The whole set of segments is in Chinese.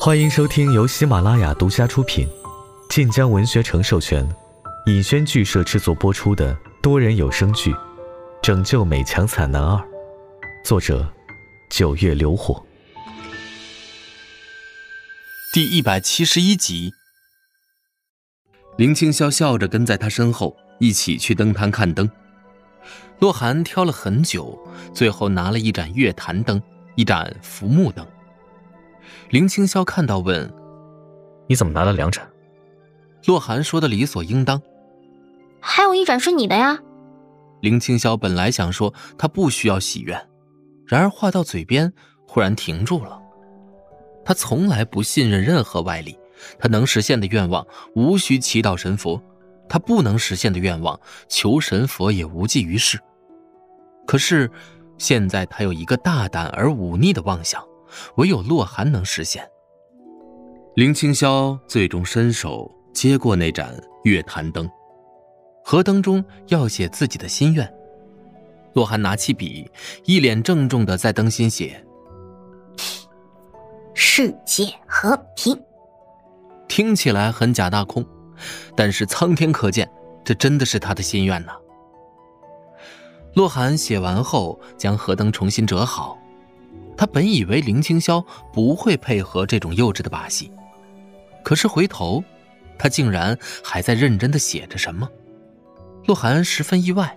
欢迎收听由喜马拉雅独家出品、晋江文学城授权、尹轩剧社制作播出的多人有声剧《拯救美强惨男二》，作者：九月流火，第一百七十一集。林青霄笑着跟在他身后，一起去灯摊看灯。洛寒挑了很久，最后拿了一盏月坛灯，一盏浮木灯。林青霄看到问：“你怎么拿了两盏？”洛寒说的理所应当：“还有一盏是你的呀。”林青霄本来想说他不需要许愿，然而话到嘴边忽然停住了。他从来不信任任何外力。他能实现的愿望，无需祈祷神佛；他不能实现的愿望，求神佛也无济于事。可是，现在他有一个大胆而忤逆的妄想，唯有洛寒能实现。林青霄最终伸手接过那盏月坛灯，河灯中要写自己的心愿。洛寒拿起笔，一脸郑重的在灯芯写：“世界和平。”听起来很假大空，但是苍天可见，这真的是他的心愿呐。洛寒写完后，将河灯重新折好。他本以为林青霄不会配合这种幼稚的把戏，可是回头，他竟然还在认真的写着什么。洛寒十分意外。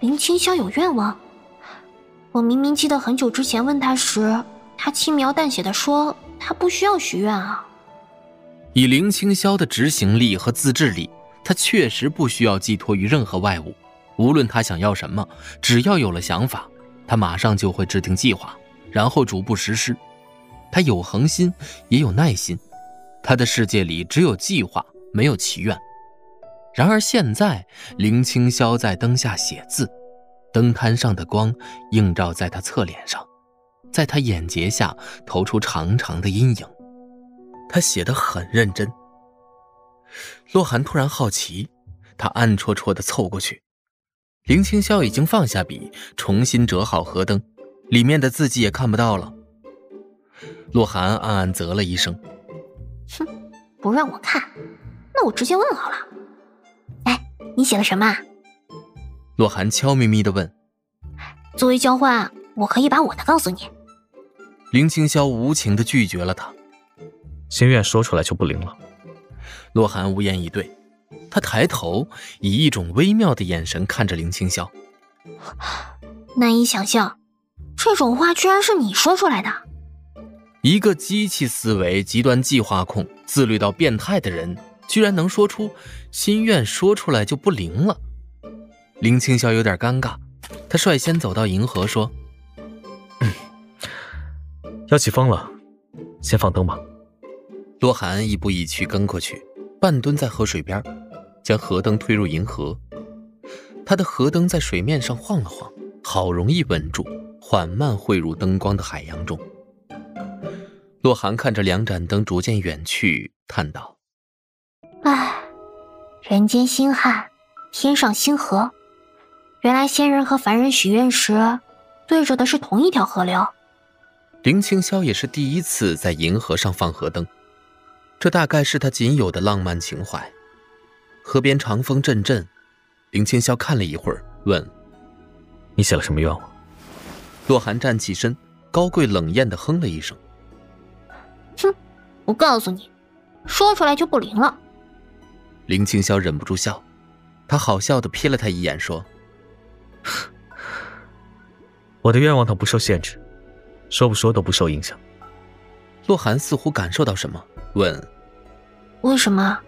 林青霄有愿望？我明明记得很久之前问他时，他轻描淡写的说他不需要许愿啊。以林青霄的执行力和自制力，他确实不需要寄托于任何外物。无论他想要什么，只要有了想法，他马上就会制定计划，然后逐步实施。他有恒心，也有耐心。他的世界里只有计划，没有祈愿。然而现在，林青霄在灯下写字，灯摊上的光映照在他侧脸上，在他眼睫下投出长长的阴影。他写的很认真。洛寒突然好奇，他暗戳戳的凑过去。林青霄已经放下笔，重新折好河灯，里面的字迹也看不到了。洛寒暗暗啧了一声：“哼，不让我看，那我直接问好了。哎，你写了什么？”洛寒悄咪咪的问：“作为交换，我可以把我的告诉你。”林青霄无情的拒绝了他。心愿说出来就不灵了。洛寒无言以对，他抬头以一种微妙的眼神看着林青霄。难以想象，这种话居然是你说出来的。一个机器思维、极端计划控、自律到变态的人，居然能说出心愿说出来就不灵了。林青霄有点尴尬，他率先走到银河说：“要起风了，先放灯吧。”洛寒一步一趋跟过去，半蹲在河水边，将河灯推入银河。他的河灯在水面上晃了晃，好容易稳住，缓慢汇入灯光的海洋中。洛寒看着两盏灯逐渐远去，叹道：“唉，人间星汉，天上星河。原来仙人和凡人许愿时，对着的是同一条河流。”林清霄也是第一次在银河上放河灯。这大概是他仅有的浪漫情怀。河边长风阵阵，林清霄看了一会儿，问：“你写了什么愿望？”洛寒站起身，高贵冷艳的哼了一声：“哼，我告诉你，说出来就不灵了。”林青霄忍不住笑，他好笑的瞥了他一眼，说：“我的愿望它不受限制，说不说都不受影响。”洛寒似乎感受到什么，问。为什么？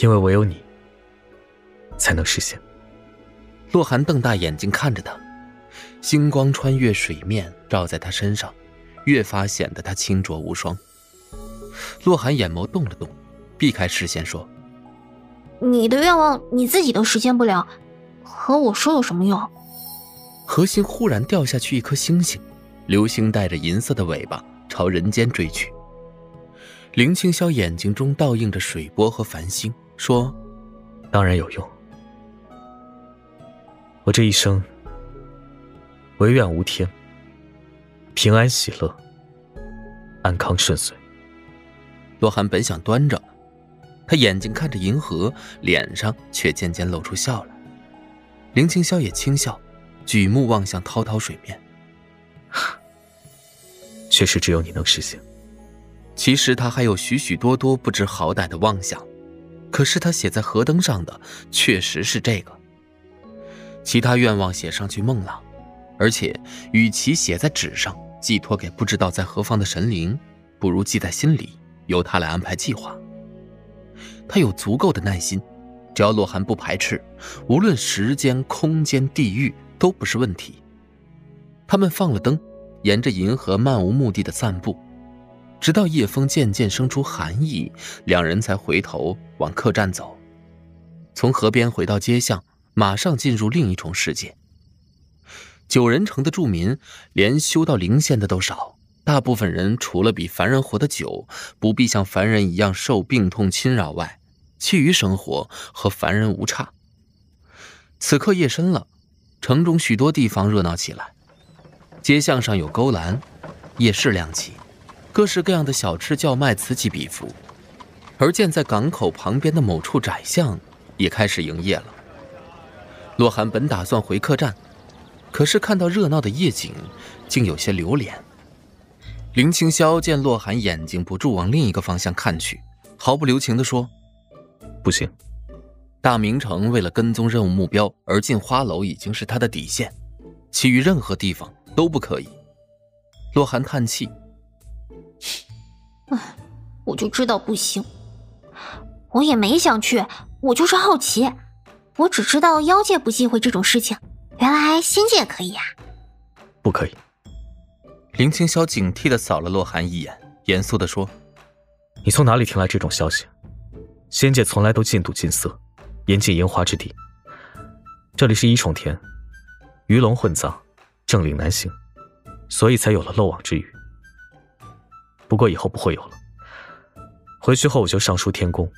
因为唯有你才能实现。洛寒瞪大眼睛看着他，星光穿越水面，照在他身上，越发显得他清浊无双。洛寒眼眸动了动，避开视线说：“你的愿望你自己都实现不了，和我说有什么用？”何心忽然掉下去一颗星星，流星带着银色的尾巴朝人间追去。林青霄眼睛中倒映着水波和繁星，说：“当然有用。我这一生唯愿无天，平安喜乐，安康顺遂。”洛寒本想端着，他眼睛看着银河，脸上却渐渐露出笑来。林清霄也轻笑，举目望向滔滔水面。确实只有你能实现。其实他还有许许多多不知好歹的妄想，可是他写在河灯上的确实是这个。其他愿望写上去梦了，而且与其写在纸上寄托给不知道在何方的神灵，不如记在心里，由他来安排计划。他有足够的耐心，只要洛寒不排斥，无论时间、空间、地域都不是问题。他们放了灯，沿着银河漫无目的的散步，直到夜风渐渐生出寒意，两人才回头往客栈走。从河边回到街巷。马上进入另一重世界。九人城的住民连修到灵仙的都少，大部分人除了比凡人活得久，不必像凡人一样受病痛侵扰外，其余生活和凡人无差。此刻夜深了，城中许多地方热闹起来，街巷上有勾栏，夜市亮起，各式各样的小吃叫卖此起彼伏，而建在港口旁边的某处窄巷也开始营业了。洛寒本打算回客栈，可是看到热闹的夜景，竟有些留恋。林青霄见洛寒眼睛不住往另一个方向看去，毫不留情地说：“不行，大明城为了跟踪任务目标而进花楼已经是他的底线，其余任何地方都不可以。”洛寒叹气：“唉，我就知道不行，我也没想去，我就是好奇。”我只知道妖界不忌讳这种事情，原来仙界可以呀！不可以。林青霄警惕的扫了洛寒一眼，严肃的说：“你从哪里听来这种消息？仙界从来都禁赌禁色，严禁烟花之地。这里是一重天，鱼龙混杂，政令难行，所以才有了漏网之鱼。不过以后不会有了。回去后我就上书天宫，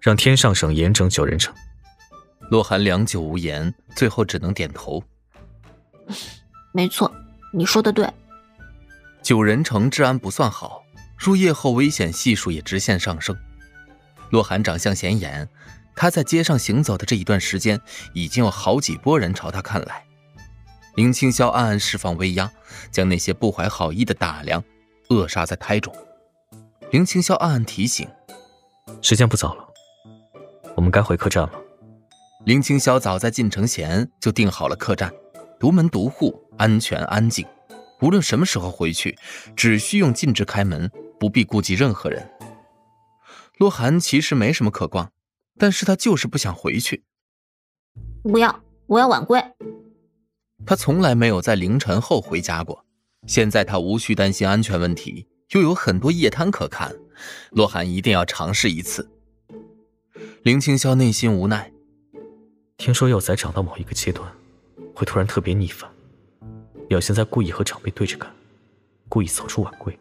让天上省严整九人城。”洛寒良久无言，最后只能点头。没错，你说的对。九人城治安不算好，入夜后危险系数也直线上升。洛寒长相显眼，他在街上行走的这一段时间，已经有好几波人朝他看来。林青霄暗暗释放威压，将那些不怀好意的打量扼杀在胎中。林青霄暗暗提醒：时间不早了，我们该回客栈了。林青霄早在进城前就订好了客栈，独门独户，安全安静。无论什么时候回去，只需用禁制开门，不必顾及任何人。洛寒其实没什么可逛，但是他就是不想回去。不要，我要晚归。他从来没有在凌晨后回家过，现在他无需担心安全问题，又有很多夜摊可看。洛寒一定要尝试一次。林青霄内心无奈。听说幼崽长到某一个阶段，会突然特别逆反，表现在故意和长辈对着干，故意早出晚归。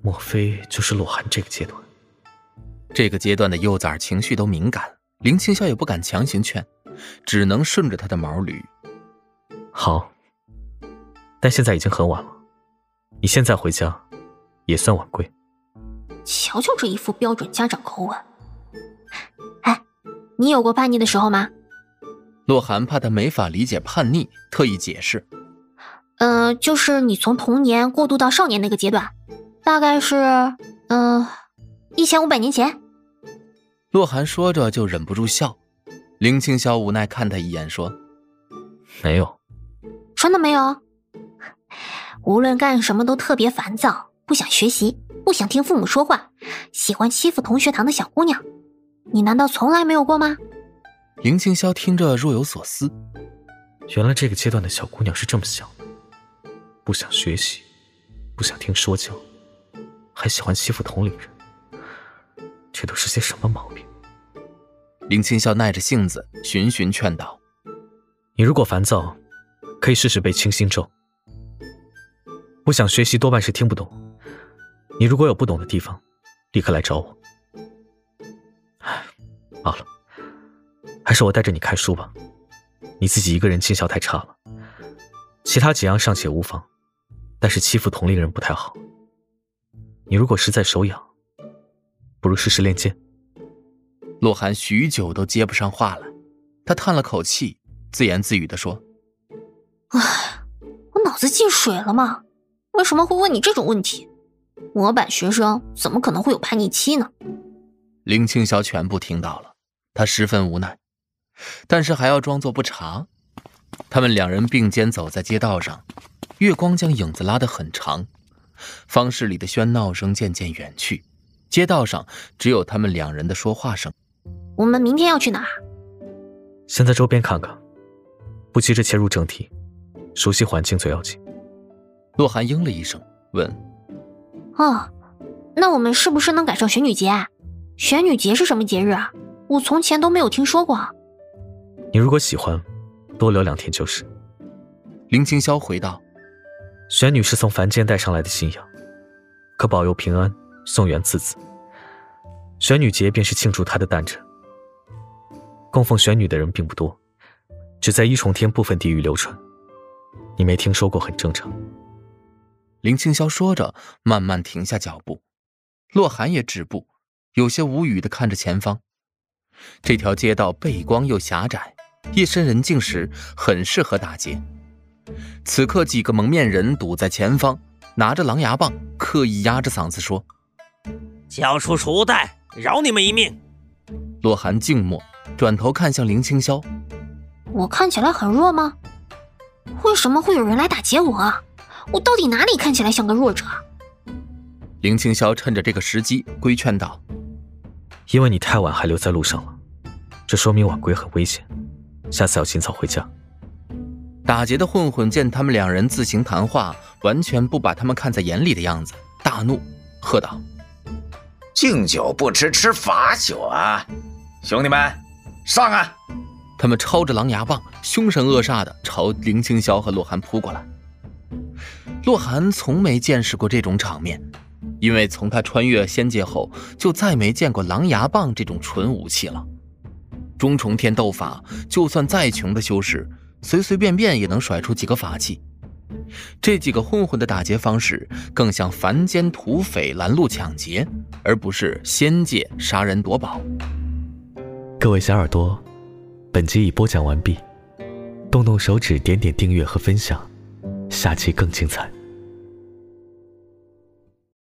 莫非就是洛寒这个阶段？这个阶段的幼崽情绪都敏感，林青霄也不敢强行劝，只能顺着他的毛捋。好，但现在已经很晚了，你现在回家，也算晚归。瞧瞧这一副标准家长口吻。你有过叛逆的时候吗？洛寒怕他没法理解叛逆，特意解释：“呃，就是你从童年过渡到少年那个阶段，大概是，嗯，一千五百年前。”洛寒说着就忍不住笑。林青霄无奈看他一眼说：“没有，真的没有。无论干什么都特别烦躁，不想学习，不想听父母说话，喜欢欺负同学堂的小姑娘。”你难道从来没有过吗？林青霄听着若有所思。原来这个阶段的小姑娘是这么想的：不想学习，不想听说教，还喜欢欺负同龄人。这都是些什么毛病？林青霄耐着性子循循劝导：“你如果烦躁，可以试试背清心咒。不想学习多半是听不懂。你如果有不懂的地方，立刻来找我。”罢了，还是我带着你看书吧。你自己一个人尽孝太差了，其他几样尚且无妨，但是欺负同龄人不太好。你你如果实在手痒，不如试试练剑。洛寒许久都接不上话来，他叹了口气，自言自语的说：“唉，我脑子进水了吗？为什么会问你这种问题？模板学生怎么可能会有叛逆期呢？”林青霄全部听到了，他十分无奈，但是还要装作不察。他们两人并肩走在街道上，月光将影子拉得很长。方室里的喧闹声渐渐远去，街道上只有他们两人的说话声。我们明天要去哪？先在周边看看，不急着切入正题，熟悉环境最要紧。洛寒应了一声，问：“哦，那我们是不是能赶上玄女节？玄女节是什么节日啊？我从前都没有听说过。”你如果喜欢，多留两天就是。林清霄回道：“玄女是从凡间带上来的信仰，可保佑平安，送元赐子。玄女节便是庆祝她的诞辰。”供奉玄女的人并不多，只在一重天部分地域流传。你没听说过很正常。林清霄说着，慢慢停下脚步。洛寒也止步，有些无语的看着前方。这条街道背光又狭窄，夜深人静时很适合打劫。此刻，几个蒙面人堵在前方，拿着狼牙棒，刻意压着嗓子说：“交出楚代，饶你们一命。”洛寒静默。转头看向林清霄，我看起来很弱吗？为什么会有人来打劫我？我到底哪里看起来像个弱者？林清霄趁着这个时机规劝道：“因为你太晚还留在路上了，这说明晚归很危险，下次要尽早回家。”打劫的混混见他们两人自行谈话，完全不把他们看在眼里的样子，大怒，喝道：“敬酒不吃吃罚酒啊，兄弟们！”上啊！他们抄着狼牙棒，凶神恶煞的朝林青霄和洛寒扑过来。洛寒从没见识过这种场面，因为从他穿越仙界后，就再没见过狼牙棒这种纯武器了。中重天斗法，就算再穷的修士，随随便便也能甩出几个法器。这几个混混的打劫方式，更像凡间土匪拦路抢劫，而不是仙界杀人夺宝。各位小耳朵，本集已播讲完毕，动动手指点点订阅和分享，下期更精彩。